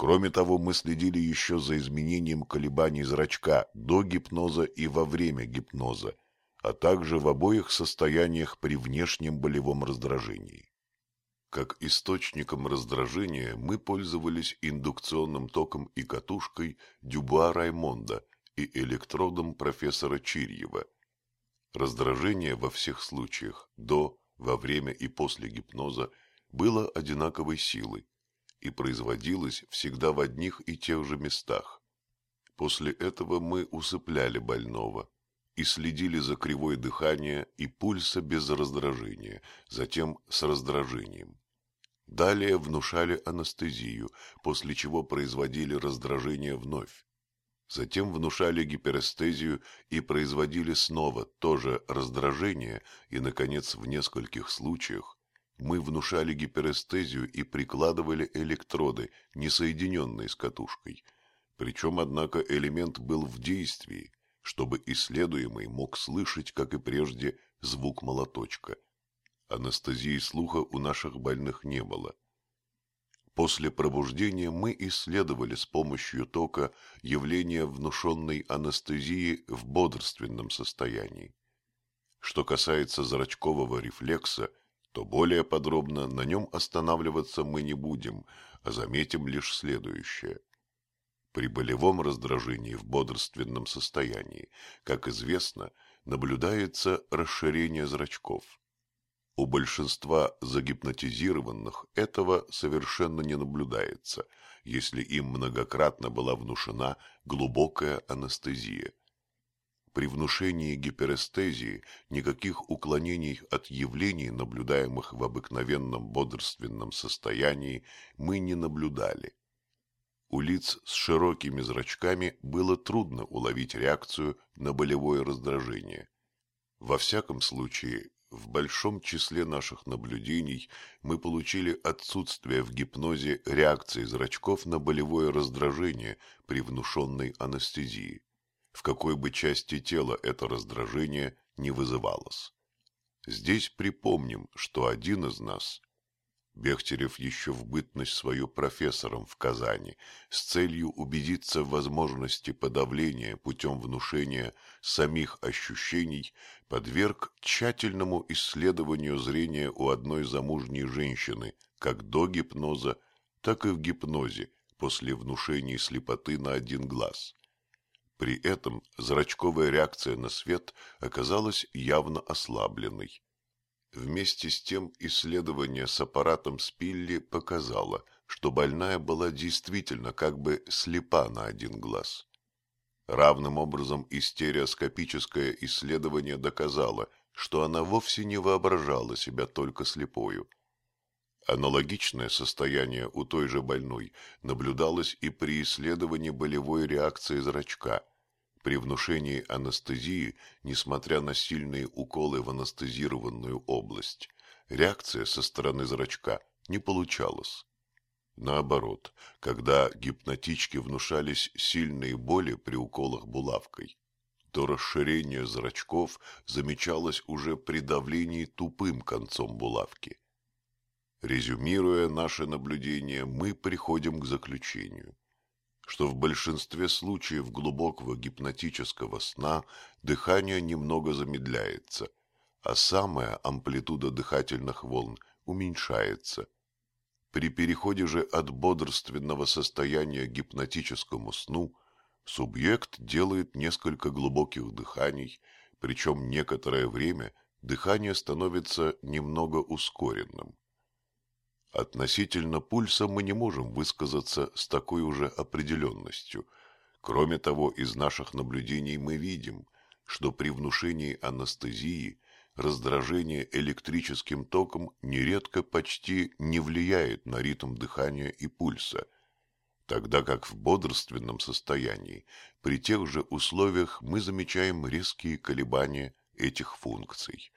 Кроме того, мы следили еще за изменением колебаний зрачка до гипноза и во время гипноза, а также в обоих состояниях при внешнем болевом раздражении. Как источником раздражения мы пользовались индукционным током и катушкой Дюбуа Раймонда и электродом профессора Чирьева. Раздражение во всех случаях до, во время и после гипноза было одинаковой силы и производилось всегда в одних и тех же местах. После этого мы усыпляли больного и следили за кривой дыхания и пульса без раздражения, затем с раздражением. Далее внушали анестезию, после чего производили раздражение вновь. Затем внушали гиперестезию и производили снова тоже раздражение, и, наконец, в нескольких случаях мы внушали гиперестезию и прикладывали электроды, не соединенные с катушкой. Причем, однако, элемент был в действии, чтобы исследуемый мог слышать, как и прежде, звук молоточка – Анестезии слуха у наших больных не было. После пробуждения мы исследовали с помощью тока явление внушенной анестезии в бодрственном состоянии. Что касается зрачкового рефлекса, то более подробно на нем останавливаться мы не будем, а заметим лишь следующее. При болевом раздражении в бодрственном состоянии, как известно, наблюдается расширение зрачков. У большинства загипнотизированных этого совершенно не наблюдается, если им многократно была внушена глубокая анестезия. При внушении гиперестезии никаких уклонений от явлений, наблюдаемых в обыкновенном бодрственном состоянии, мы не наблюдали. У лиц с широкими зрачками было трудно уловить реакцию на болевое раздражение. Во всяком случае, в большом числе наших наблюдений мы получили отсутствие в гипнозе реакции зрачков на болевое раздражение при внушенной анестезии, в какой бы части тела это раздражение не вызывалось. Здесь припомним, что один из нас Бехтерев еще в бытность свою профессором в Казани с целью убедиться в возможности подавления путем внушения самих ощущений подверг тщательному исследованию зрения у одной замужней женщины как до гипноза, так и в гипнозе после внушения слепоты на один глаз. При этом зрачковая реакция на свет оказалась явно ослабленной. Вместе с тем исследование с аппаратом Спилли показало, что больная была действительно как бы слепа на один глаз. Равным образом и стереоскопическое исследование доказало, что она вовсе не воображала себя только слепою. Аналогичное состояние у той же больной наблюдалось и при исследовании болевой реакции зрачка – при внушении анестезии, несмотря на сильные уколы в анестезированную область, реакция со стороны зрачка не получалась. Наоборот, когда гипнотичке внушались сильные боли при уколах булавкой, то расширение зрачков замечалось уже при давлении тупым концом булавки. Резюмируя наше наблюдение, мы приходим к заключению – что в большинстве случаев глубокого гипнотического сна дыхание немного замедляется, а самая амплитуда дыхательных волн уменьшается. При переходе же от бодрственного состояния к гипнотическому сну субъект делает несколько глубоких дыханий, причем некоторое время дыхание становится немного ускоренным. Относительно пульса мы не можем высказаться с такой уже определенностью. Кроме того, из наших наблюдений мы видим, что при внушении анестезии раздражение электрическим током нередко почти не влияет на ритм дыхания и пульса, тогда как в бодрственном состоянии при тех же условиях мы замечаем резкие колебания этих функций.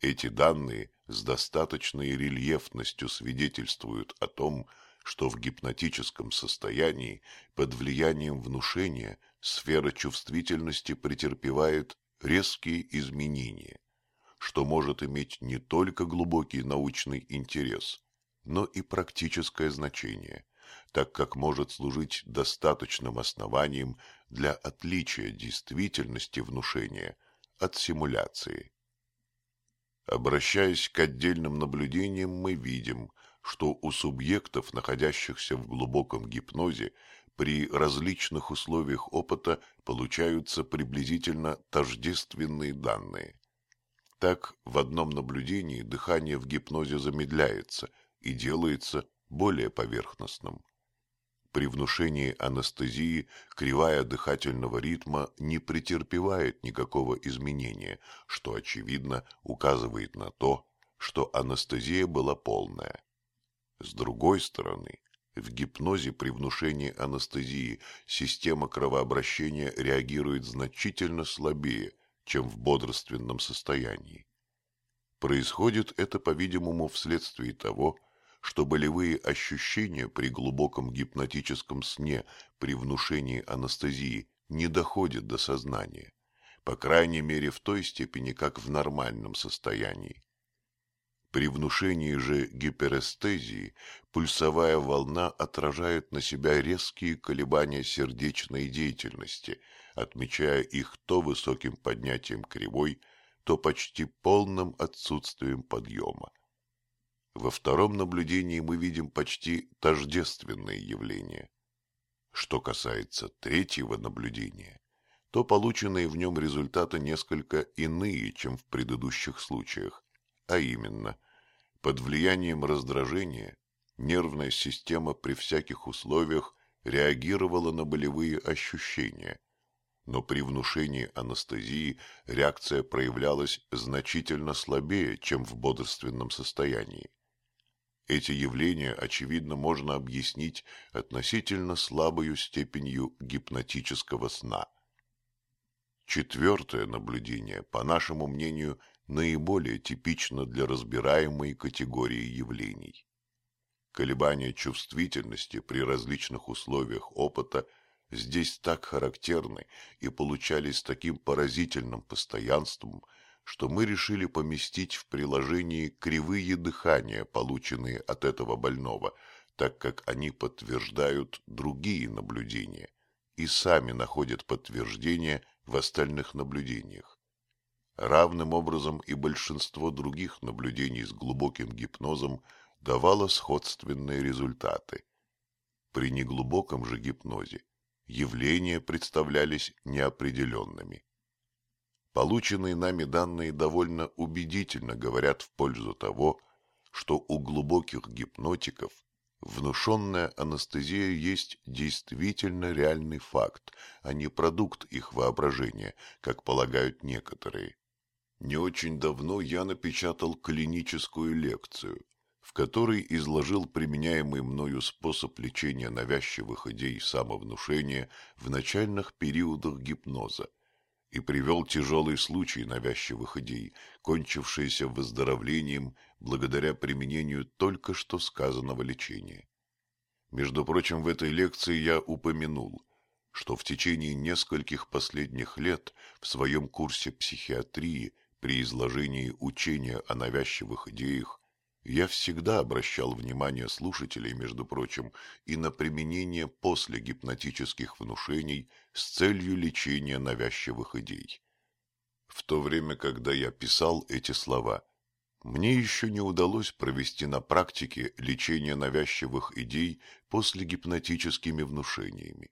Эти данные с достаточной рельефностью свидетельствуют о том, что в гипнотическом состоянии под влиянием внушения сфера чувствительности претерпевает резкие изменения, что может иметь не только глубокий научный интерес, но и практическое значение, так как может служить достаточным основанием для отличия действительности внушения от симуляции. Обращаясь к отдельным наблюдениям, мы видим, что у субъектов, находящихся в глубоком гипнозе, при различных условиях опыта получаются приблизительно тождественные данные. Так, в одном наблюдении дыхание в гипнозе замедляется и делается более поверхностным. При внушении анестезии кривая дыхательного ритма не претерпевает никакого изменения, что, очевидно, указывает на то, что анестезия была полная. С другой стороны, в гипнозе при внушении анестезии система кровообращения реагирует значительно слабее, чем в бодрственном состоянии. Происходит это, по-видимому, вследствие того, что болевые ощущения при глубоком гипнотическом сне при внушении анестезии не доходят до сознания, по крайней мере в той степени, как в нормальном состоянии. При внушении же гиперэстезии пульсовая волна отражает на себя резкие колебания сердечной деятельности, отмечая их то высоким поднятием кривой, то почти полным отсутствием подъема. Во втором наблюдении мы видим почти тождественные явления. Что касается третьего наблюдения, то полученные в нем результаты несколько иные, чем в предыдущих случаях, а именно, под влиянием раздражения нервная система при всяких условиях реагировала на болевые ощущения, но при внушении анестезии реакция проявлялась значительно слабее, чем в бодрственном состоянии. Эти явления, очевидно, можно объяснить относительно слабою степенью гипнотического сна. Четвертое наблюдение, по нашему мнению, наиболее типично для разбираемой категории явлений. Колебания чувствительности при различных условиях опыта здесь так характерны и получались таким поразительным постоянством, что мы решили поместить в приложении кривые дыхания, полученные от этого больного, так как они подтверждают другие наблюдения и сами находят подтверждение в остальных наблюдениях. Равным образом и большинство других наблюдений с глубоким гипнозом давало сходственные результаты. При неглубоком же гипнозе явления представлялись неопределенными. Полученные нами данные довольно убедительно говорят в пользу того, что у глубоких гипнотиков внушенная анестезия есть действительно реальный факт, а не продукт их воображения, как полагают некоторые. Не очень давно я напечатал клиническую лекцию, в которой изложил применяемый мною способ лечения навязчивых идей самовнушения в начальных периодах гипноза и привел тяжелый случай навязчивых идей, кончившийся выздоровлением благодаря применению только что сказанного лечения. Между прочим, в этой лекции я упомянул, что в течение нескольких последних лет в своем курсе психиатрии при изложении учения о навязчивых идеях я всегда обращал внимание слушателей, между прочим, и на применение после гипнотических внушений с целью лечения навязчивых идей. В то время, когда я писал эти слова, мне еще не удалось провести на практике лечение навязчивых идей после гипнотическими внушениями,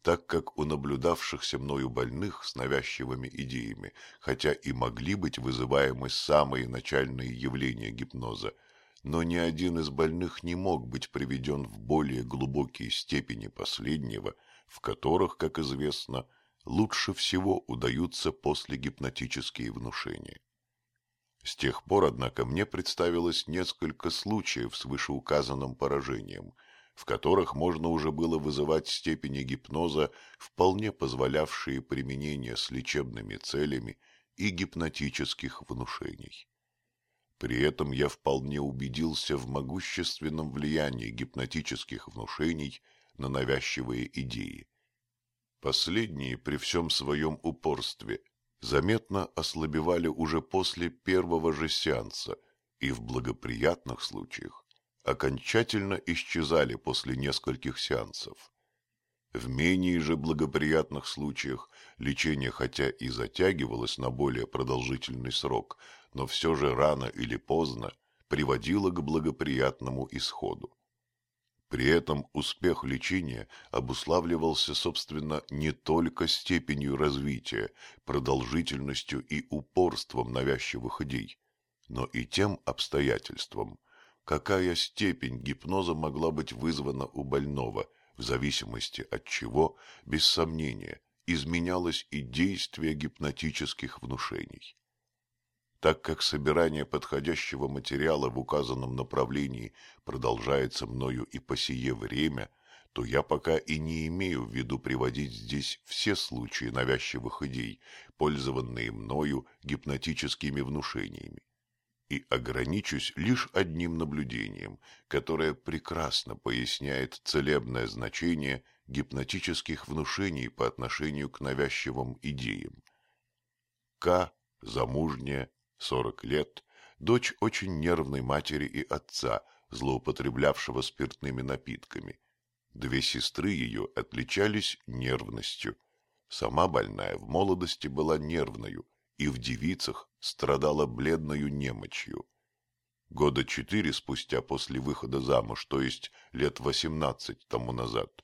так как у наблюдавшихся мною больных с навязчивыми идеями, хотя и могли быть вызываемы самые начальные явления гипноза, но ни один из больных не мог быть приведен в более глубокие степени последнего, в которых, как известно, лучше всего удаются после гипнотические внушения. С тех пор, однако, мне представилось несколько случаев с вышеуказанным поражением, в которых можно уже было вызывать степени гипноза, вполне позволявшие применение с лечебными целями и гипнотических внушений. При этом я вполне убедился в могущественном влиянии гипнотических внушений на навязчивые идеи. Последние при всем своем упорстве заметно ослабевали уже после первого же сеанса и в благоприятных случаях окончательно исчезали после нескольких сеансов. В менее же благоприятных случаях лечение хотя и затягивалось на более продолжительный срок, но все же рано или поздно приводило к благоприятному исходу. При этом успех лечения обуславливался, собственно, не только степенью развития, продолжительностью и упорством навязчивых идей, но и тем обстоятельством, какая степень гипноза могла быть вызвана у больного, в зависимости от чего, без сомнения, изменялось и действие гипнотических внушений. Так как собирание подходящего материала в указанном направлении продолжается мною и по сие время, то я пока и не имею в виду приводить здесь все случаи навязчивых идей, пользованные мною гипнотическими внушениями, и ограничусь лишь одним наблюдением, которое прекрасно поясняет целебное значение гипнотических внушений по отношению к навязчивым идеям. К. Замужняя 40 лет, дочь очень нервной матери и отца, злоупотреблявшего спиртными напитками. Две сестры ее отличались нервностью. Сама больная в молодости была нервною и в девицах страдала бледною немочью. Года четыре спустя после выхода замуж, то есть лет восемнадцать тому назад,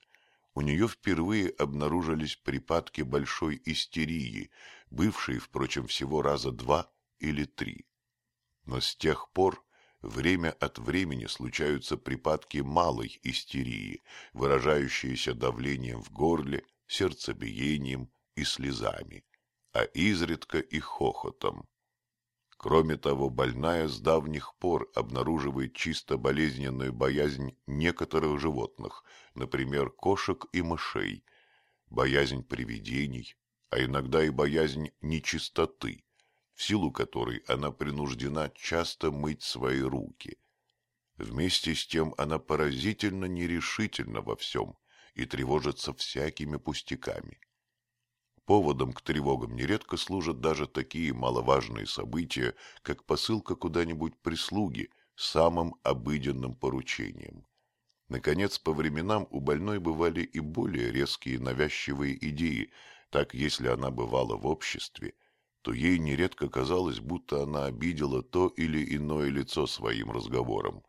у нее впервые обнаружились припадки большой истерии, бывшие, впрочем, всего раза два или три. Но с тех пор время от времени случаются припадки малой истерии, выражающиеся давлением в горле, сердцебиением и слезами, а изредка и хохотом. Кроме того, больная с давних пор обнаруживает чисто болезненную боязнь некоторых животных, например, кошек и мышей, боязнь привидений, а иногда и боязнь нечистоты, в силу которой она принуждена часто мыть свои руки. Вместе с тем она поразительно нерешительна во всем и тревожится всякими пустяками. Поводом к тревогам нередко служат даже такие маловажные события, как посылка куда-нибудь прислуги самым обыденным поручением. Наконец, по временам у больной бывали и более резкие навязчивые идеи, так если она бывала в обществе – то ей нередко казалось, будто она обидела то или иное лицо своим разговором.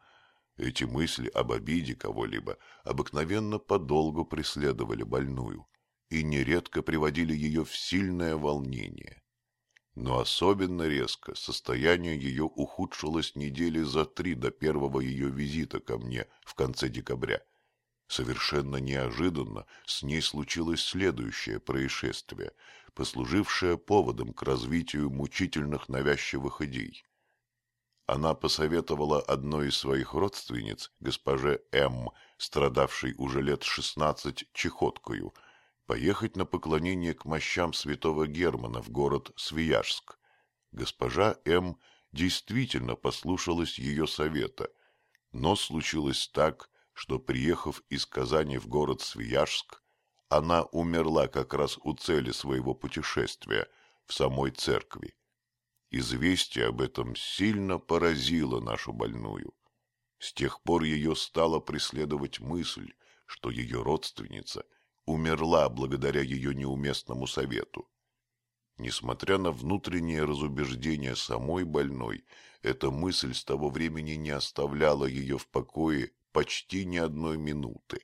Эти мысли об обиде кого-либо обыкновенно подолгу преследовали больную и нередко приводили ее в сильное волнение. Но особенно резко состояние ее ухудшилось недели за три до первого ее визита ко мне в конце декабря. Совершенно неожиданно с ней случилось следующее происшествие – послужившая поводом к развитию мучительных навязчивых идей. Она посоветовала одной из своих родственниц, госпоже М., страдавшей уже лет шестнадцать чехоткою, поехать на поклонение к мощам святого Германа в город Свияжск. Госпожа М. действительно послушалась ее совета, но случилось так, что, приехав из Казани в город Свияжск, она умерла как раз у цели своего путешествия, в самой церкви. Известие об этом сильно поразило нашу больную. С тех пор ее стала преследовать мысль, что ее родственница умерла благодаря ее неуместному совету. Несмотря на внутреннее разубеждение самой больной, эта мысль с того времени не оставляла ее в покое почти ни одной минуты.